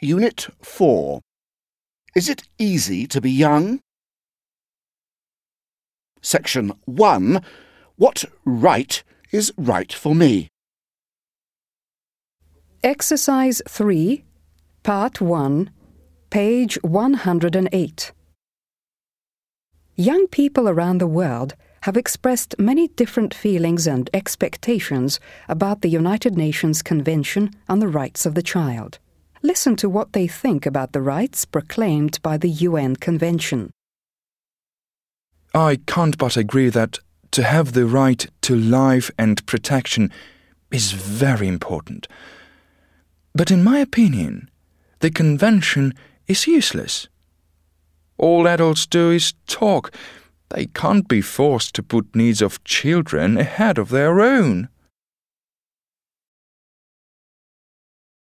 Unit 4. Is it easy to be young? Section 1. What right is right for me? Exercise 3, Part 1, page 108. Young people around the world have expressed many different feelings and expectations about the United Nations Convention on the Rights of the Child. Listen to what they think about the rights proclaimed by the UN Convention. I can't but agree that to have the right to life and protection is very important. But in my opinion, the convention is useless. All adults do is talk. They can't be forced to put needs of children ahead of their own.